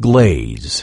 glaze.